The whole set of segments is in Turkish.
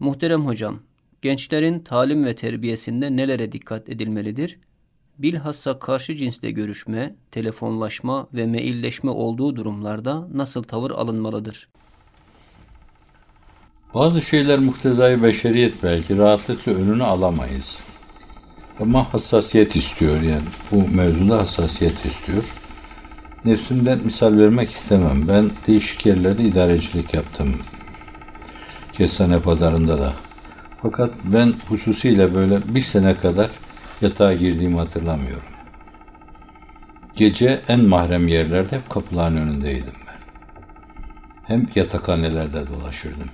Muhterem hocam, gençlerin talim ve terbiyesinde nelere dikkat edilmelidir? Bilhassa karşı cinsle görüşme, telefonlaşma ve mailleşme olduğu durumlarda nasıl tavır alınmalıdır? Bazı şeyler muhtezai beşeriyet belki rahatlıkla önünü alamayız. Ama hassasiyet istiyor yani. Bu mevzuda hassasiyet istiyor. Nefsimden misal vermek istemem. Ben değişik yerlerde idarecilik yaptım. Kestane pazarında da. Fakat ben hususiyle böyle bir sene kadar yatağa girdiğimi hatırlamıyorum. Gece en mahrem yerlerde hep kapıların önündeydim ben. Hem yatakhanelerde dolaşırdım.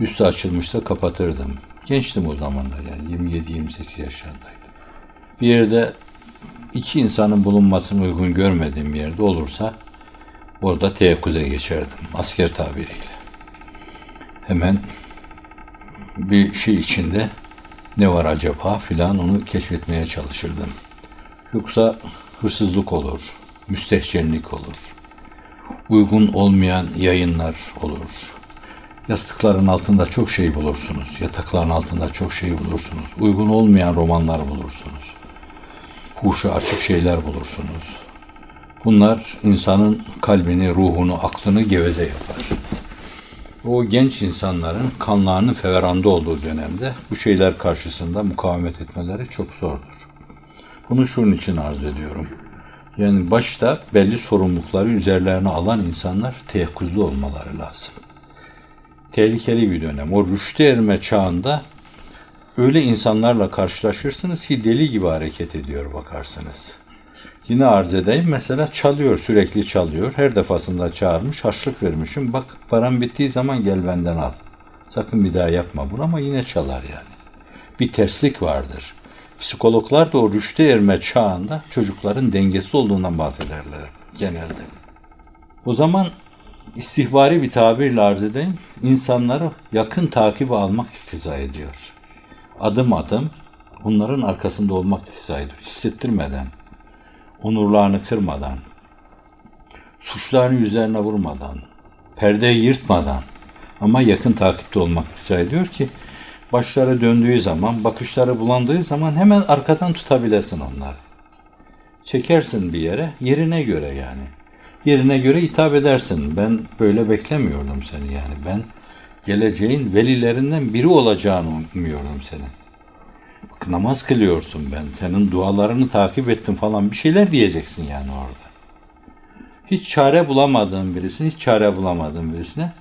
Üstü açılmışta kapatırdım. Gençtim o zamanlar yani 27-28 yaşlarındaydım. Bir yerde iki insanın bulunmasını uygun görmediğim yerde olursa orada teyakkuze geçerdim asker tabiriyle. Hemen bir şey içinde ne var acaba filan onu keşfetmeye çalışırdım. Yoksa hırsızlık olur, müstehcenlik olur, uygun olmayan yayınlar olur. Yastıkların altında çok şey bulursunuz, yatakların altında çok şey bulursunuz, uygun olmayan romanlar bulursunuz, huşu açık şeyler bulursunuz. Bunlar insanın kalbini, ruhunu, aklını geveze yapar. O genç insanların kanlarının feveranda olduğu dönemde bu şeyler karşısında mukavemet etmeleri çok zordur. Bunu şunun için arz ediyorum. Yani başta belli sorumlulukları üzerlerine alan insanlar teyakkuzlu olmaları lazım. Tehlikeli bir dönem. O rüşte erme çağında öyle insanlarla karşılaşırsınız ki deli gibi hareket ediyor bakarsınız. Yine arz edeyim. Mesela çalıyor, sürekli çalıyor. Her defasında çağırmış, harçlık vermişim. Bak param bittiği zaman gel benden al. Sakın bir daha yapma bunu ama yine çalar yani. Bir terslik vardır. Psikologlar da o rüşte erme çağında çocukların dengesi olduğundan bahsederler genelde. O zaman istihbari bir tabirle arz edeyim. İnsanları yakın takip almak iktiza ediyor. Adım adım onların arkasında olmak iktiza ediyor. Hissettirmeden onurlarını kırmadan, suçlarını üzerine vurmadan, perdeyi yırtmadan ama yakın takipte olmak icra ediyor ki başları döndüğü zaman, bakışları bulandığı zaman hemen arkadan tutabilesin onları. Çekersin bir yere, yerine göre yani. Yerine göre hitap edersin. Ben böyle beklemiyordum seni yani. Ben geleceğin velilerinden biri olacağını umuyordum senin namaz kılıyorsun ben. Senin dualarını takip ettim falan bir şeyler diyeceksin yani orada. Hiç çare bulamadığın birisine, hiç çare bulamadığın birisine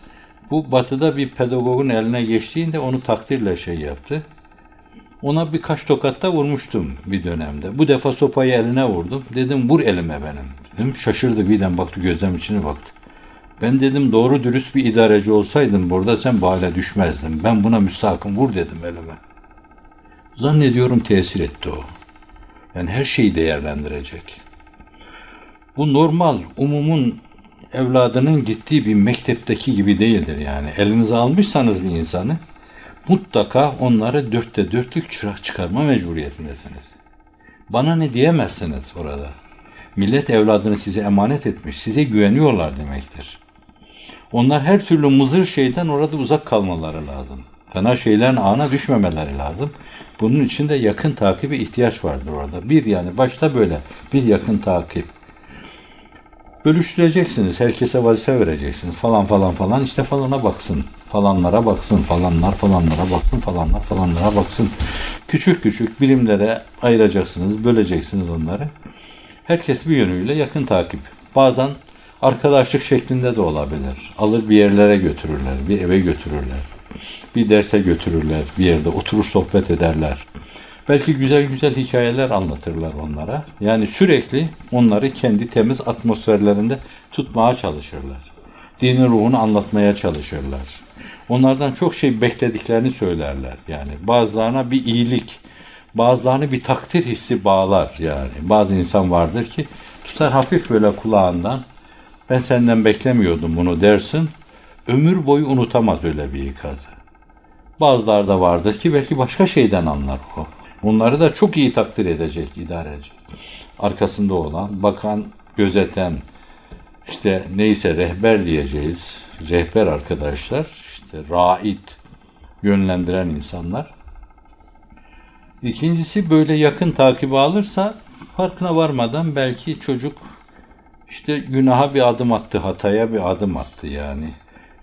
bu batıda bir pedagogun eline geçtiğinde onu takdirle şey yaptı. Ona birkaç tokatta vurmuştum bir dönemde. Bu defa sopayı eline vurdum. Dedim vur elime benim. Dedim şaşırdı birden baktı gözlem içine baktı. Ben dedim doğru dürüst bir idareci olsaydım burada sen bu hale düşmezdin. Ben buna müstahakım vur dedim elime. Zannediyorum tesir etti o. Yani her şeyi değerlendirecek. Bu normal, umumun evladının gittiği bir mektepteki gibi değildir yani. Elinize almışsanız bir insanı mutlaka onları dörtte dörtlük çırak çıkarma mecburiyetindesiniz. Bana ne diyemezsiniz orada. Millet evladını size emanet etmiş, size güveniyorlar demektir. Onlar her türlü mızır şeyden orada uzak kalmaları lazım. Fena şeylerin ağına düşmemeleri lazım. Bunun için de yakın takibi ihtiyaç vardır orada. Bir yani başta böyle bir yakın takip. Bölüştüreceksiniz. Herkese vazife vereceksiniz. Falan falan falan işte falana baksın. Falanlara baksın. Falanlar falanlara baksın. Falanlar falanlara baksın. Küçük küçük birimlere ayıracaksınız. Böleceksiniz onları. Herkes bir yönüyle yakın takip. Bazen arkadaşlık şeklinde de olabilir. Alır bir yerlere götürürler. Bir eve götürürler bir derse götürürler, bir yerde oturur sohbet ederler. Belki güzel güzel hikayeler anlatırlar onlara. Yani sürekli onları kendi temiz atmosferlerinde tutmaya çalışırlar. Dinin ruhunu anlatmaya çalışırlar. Onlardan çok şey beklediklerini söylerler. Yani bazılarına bir iyilik, bazılarını bir takdir hissi bağlar yani. Bazı insan vardır ki tutar hafif böyle kulağından ben senden beklemiyordum bunu dersin. Ömür boyu unutamaz öyle bir ikazı. Bazıları da vardır ki belki başka şeyden anlar o. Bunları da çok iyi takdir edecek idareci. Arkasında olan, bakan, gözeten, işte neyse rehber diyeceğiz. Rehber arkadaşlar, işte raid, yönlendiren insanlar. İkincisi böyle yakın takibi alırsa farkına varmadan belki çocuk işte günaha bir adım attı, hataya bir adım attı yani.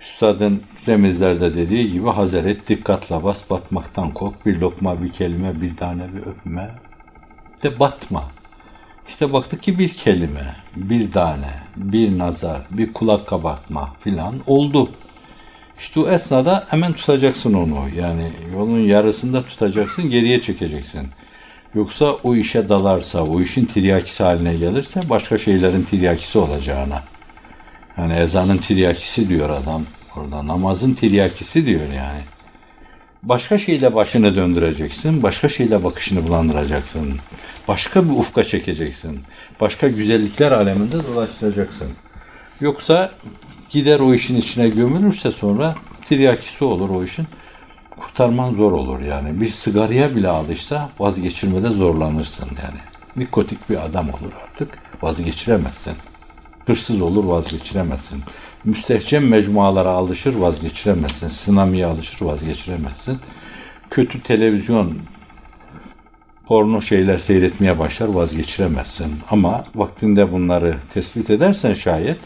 Üstadın remizlerde dediği gibi hazır et, dikkatle bas, batmaktan kork, bir lokma, bir kelime, bir tane bir öpme. De batma. İşte baktık ki bir kelime, bir tane, bir nazar, bir kulak kabartma filan oldu. İşte o esnada hemen tutacaksın onu. Yani yolun yarısında tutacaksın, geriye çekeceksin. Yoksa o işe dalarsa, o işin tiryakisi haline gelirse başka şeylerin tiryakisi olacağına. Yani ezanın tiryakisi diyor adam orada. Namazın tiryakisi diyor yani. Başka şeyle başını döndüreceksin, başka şeyle bakışını bulandıracaksın. Başka bir ufka çekeceksin. Başka güzellikler aleminde dolaştıracaksın. Yoksa gider o işin içine gömülürse sonra tiryakisi olur o işin. Kurtarman zor olur yani. Bir sigaraya bile alışsa vazgeçirmede zorlanırsın yani. Nikotik bir adam olur artık. Vazgeçiremezsin. Hırsız olur vazgeçiremezsin. Müstehcen mecmualara alışır vazgeçiremezsin. Sınamiye alışır vazgeçiremezsin. Kötü televizyon porno şeyler seyretmeye başlar vazgeçiremezsin. Ama vaktinde bunları tespit edersen şayet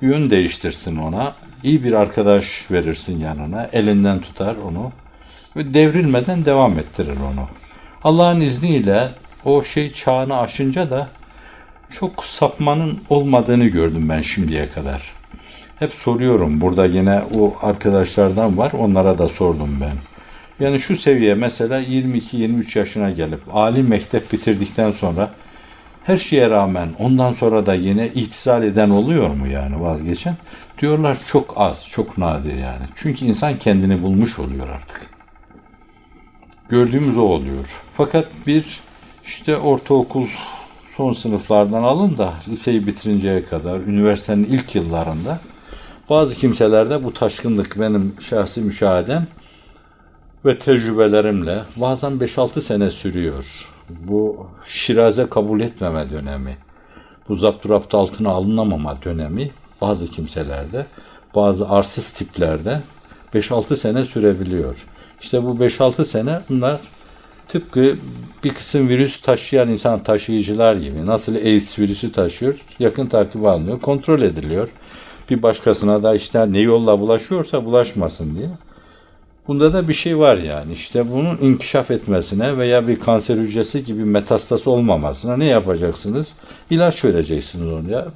yön değiştirsin ona. İyi bir arkadaş verirsin yanına. Elinden tutar onu. Ve devrilmeden devam ettirir onu. Allah'ın izniyle o şey çağını aşınca da çok sapmanın olmadığını gördüm ben şimdiye kadar. Hep soruyorum. Burada yine o arkadaşlardan var. Onlara da sordum ben. Yani şu seviye mesela 22-23 yaşına gelip Ali mektep bitirdikten sonra her şeye rağmen ondan sonra da yine ihtisal eden oluyor mu yani vazgeçen? Diyorlar çok az, çok nadir yani. Çünkü insan kendini bulmuş oluyor artık. Gördüğümüz o oluyor. Fakat bir işte ortaokul son sınıflardan alın da liseyi bitirinceye kadar, üniversitenin ilk yıllarında bazı kimselerde bu taşkınlık benim şahsi müşahedem ve tecrübelerimle bazen 5-6 sene sürüyor. Bu şiraze kabul etmeme dönemi, bu zapturapt altına alınamama dönemi bazı kimselerde, bazı arsız tiplerde 5-6 sene sürebiliyor. İşte bu 5-6 sene bunlar tıpkı bir kısım virüs taşıyan insan taşıyıcılar gibi nasıl AIDS virüsü taşıyor yakın takip alınıyor, kontrol ediliyor. Bir başkasına da işte ne yolla bulaşıyorsa bulaşmasın diye. Bunda da bir şey var yani. İşte bunun inkişaf etmesine veya bir kanser hücresi gibi metastası olmamasına ne yapacaksınız? İlaç vereceksiniz oraya.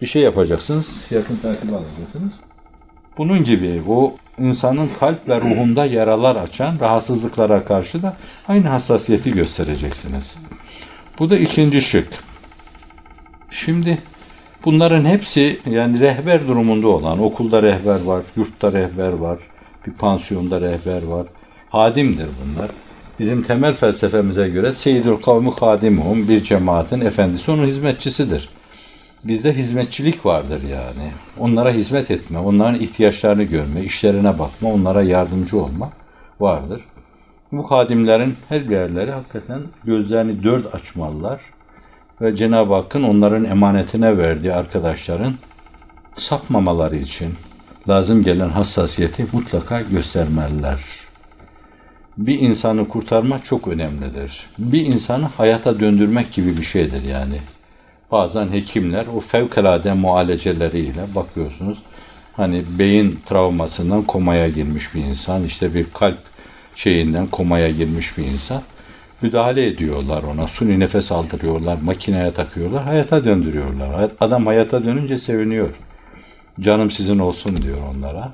Bir şey yapacaksınız. Yakın takip alacaksınız. Bunun gibi bu insanın kalp ve ruhunda yaralar açan rahatsızlıklara karşı da aynı hassasiyeti göstereceksiniz. Bu da ikinci şık. Şimdi bunların hepsi yani rehber durumunda olan, okulda rehber var, yurtta rehber var, bir pansiyonda rehber var. Hadimdir bunlar. Bizim temel felsefemize göre Seyyidül Kavmi Hadimuhum bir cemaatin efendisi onun hizmetçisidir. Bizde hizmetçilik vardır yani. Onlara hizmet etme, onların ihtiyaçlarını görme, işlerine bakma, onlara yardımcı olma vardır. Bu hadimlerin her yerleri hakikaten gözlerini dört açmalılar ve Cenab-ı Hakk'ın onların emanetine verdiği arkadaşların sapmamaları için, lazım gelen hassasiyeti mutlaka göstermeliler. Bir insanı kurtarmak çok önemlidir. Bir insanı hayata döndürmek gibi bir şeydir yani. Bazen hekimler o fevkalade mualeceleriyle bakıyorsunuz. Hani beyin travmasından komaya girmiş bir insan, işte bir kalp şeyinden komaya girmiş bir insan. Müdahale ediyorlar ona, suni nefes aldırıyorlar, makineye takıyorlar, hayata döndürüyorlar. Adam hayata dönünce seviniyor canım sizin olsun diyor onlara.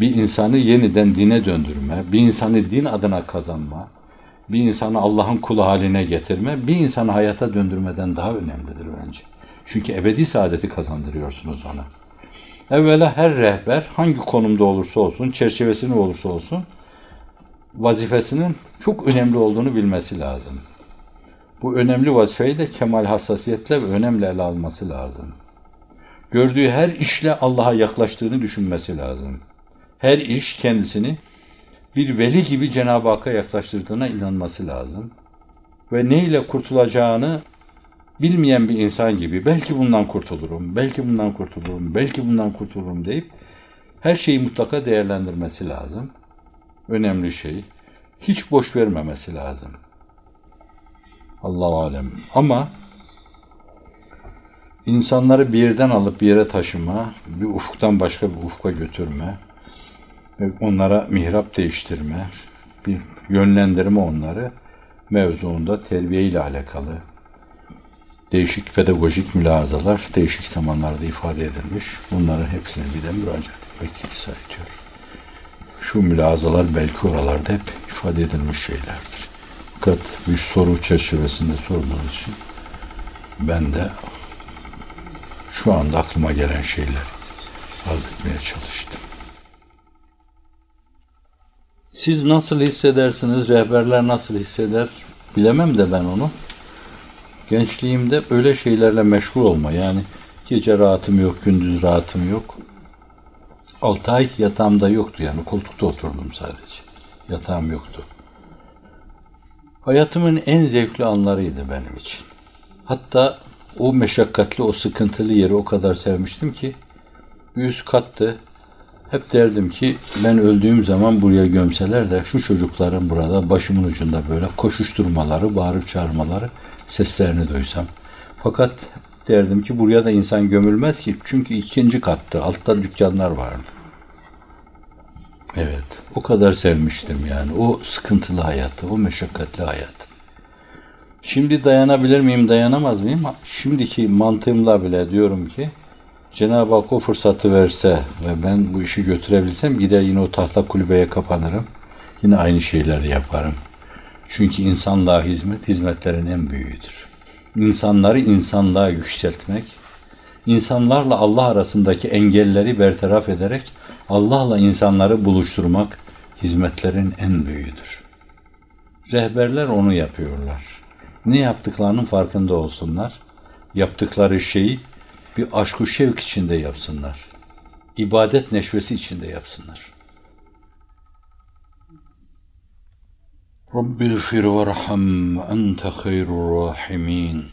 Bir insanı yeniden dine döndürme, bir insanı din adına kazanma, bir insanı Allah'ın kulu haline getirme, bir insanı hayata döndürmeden daha önemlidir bence. Çünkü ebedi saadeti kazandırıyorsunuz ona. Evvela her rehber hangi konumda olursa olsun, çerçevesini olursa olsun, vazifesinin çok önemli olduğunu bilmesi lazım. Bu önemli vazifeyi de kemal hassasiyetle ve önemli ele alması lazım gördüğü her işle Allah'a yaklaştığını düşünmesi lazım. Her iş kendisini bir veli gibi Cenab-ı Hakk'a yaklaştırdığına inanması lazım. Ve ne ile kurtulacağını bilmeyen bir insan gibi belki bundan kurtulurum, belki bundan kurtulurum, belki bundan kurtulurum deyip her şeyi mutlaka değerlendirmesi lazım. önemli şey. Hiç boş vermemesi lazım. Allah alem. Ama insanları bir yerden alıp bir yere taşıma, bir ufuktan başka bir ufka götürme, onlara mihrap değiştirme, bir yönlendirme onları mevzuunda terbiye ile alakalı değişik pedagojik mülazalar değişik zamanlarda ifade edilmiş. Bunların hepsini bir de müracaat etmek ihtisas ediyor. Şu mülazalar belki oralarda hep ifade edilmiş şeylerdir. Fakat bir soru çerçevesinde sorduğunuz için ben de şu anda aklıma gelen şeyler arz etmeye çalıştım. Siz nasıl hissedersiniz, rehberler nasıl hisseder bilemem de ben onu. Gençliğimde öyle şeylerle meşgul olma yani gece rahatım yok, gündüz rahatım yok. 6 ay yatağımda yoktu yani koltukta oturdum sadece. Yatağım yoktu. Hayatımın en zevkli anlarıydı benim için. Hatta o meşakkatli, o sıkıntılı yeri o kadar sevmiştim ki bir üst kattı. Hep derdim ki ben öldüğüm zaman buraya gömseler de şu çocukların burada başımın ucunda böyle koşuşturmaları, bağırıp çağırmaları seslerini duysam. Fakat derdim ki buraya da insan gömülmez ki çünkü ikinci kattı. Altta dükkanlar vardı. Evet. O kadar sevmiştim yani. O sıkıntılı hayatı, o meşakkatli hayat. Şimdi dayanabilir miyim, dayanamaz mıyım? Şimdiki mantığımla bile diyorum ki Cenab-ı Hak o fırsatı verse ve ben bu işi götürebilsem gider yine o tahta kulübeye kapanırım. Yine aynı şeyleri yaparım. Çünkü insanlığa hizmet, hizmetlerin en büyüğüdür. İnsanları insanlığa yükseltmek, insanlarla Allah arasındaki engelleri bertaraf ederek Allah'la insanları buluşturmak hizmetlerin en büyüğüdür. Rehberler onu yapıyorlar. Ne yaptıklarının farkında olsunlar. Yaptıkları şeyi bir aşk-ı şevk içinde yapsınlar. İbadet neşvesi içinde yapsınlar. Rabbi gfir verham ente hayrur rahimin.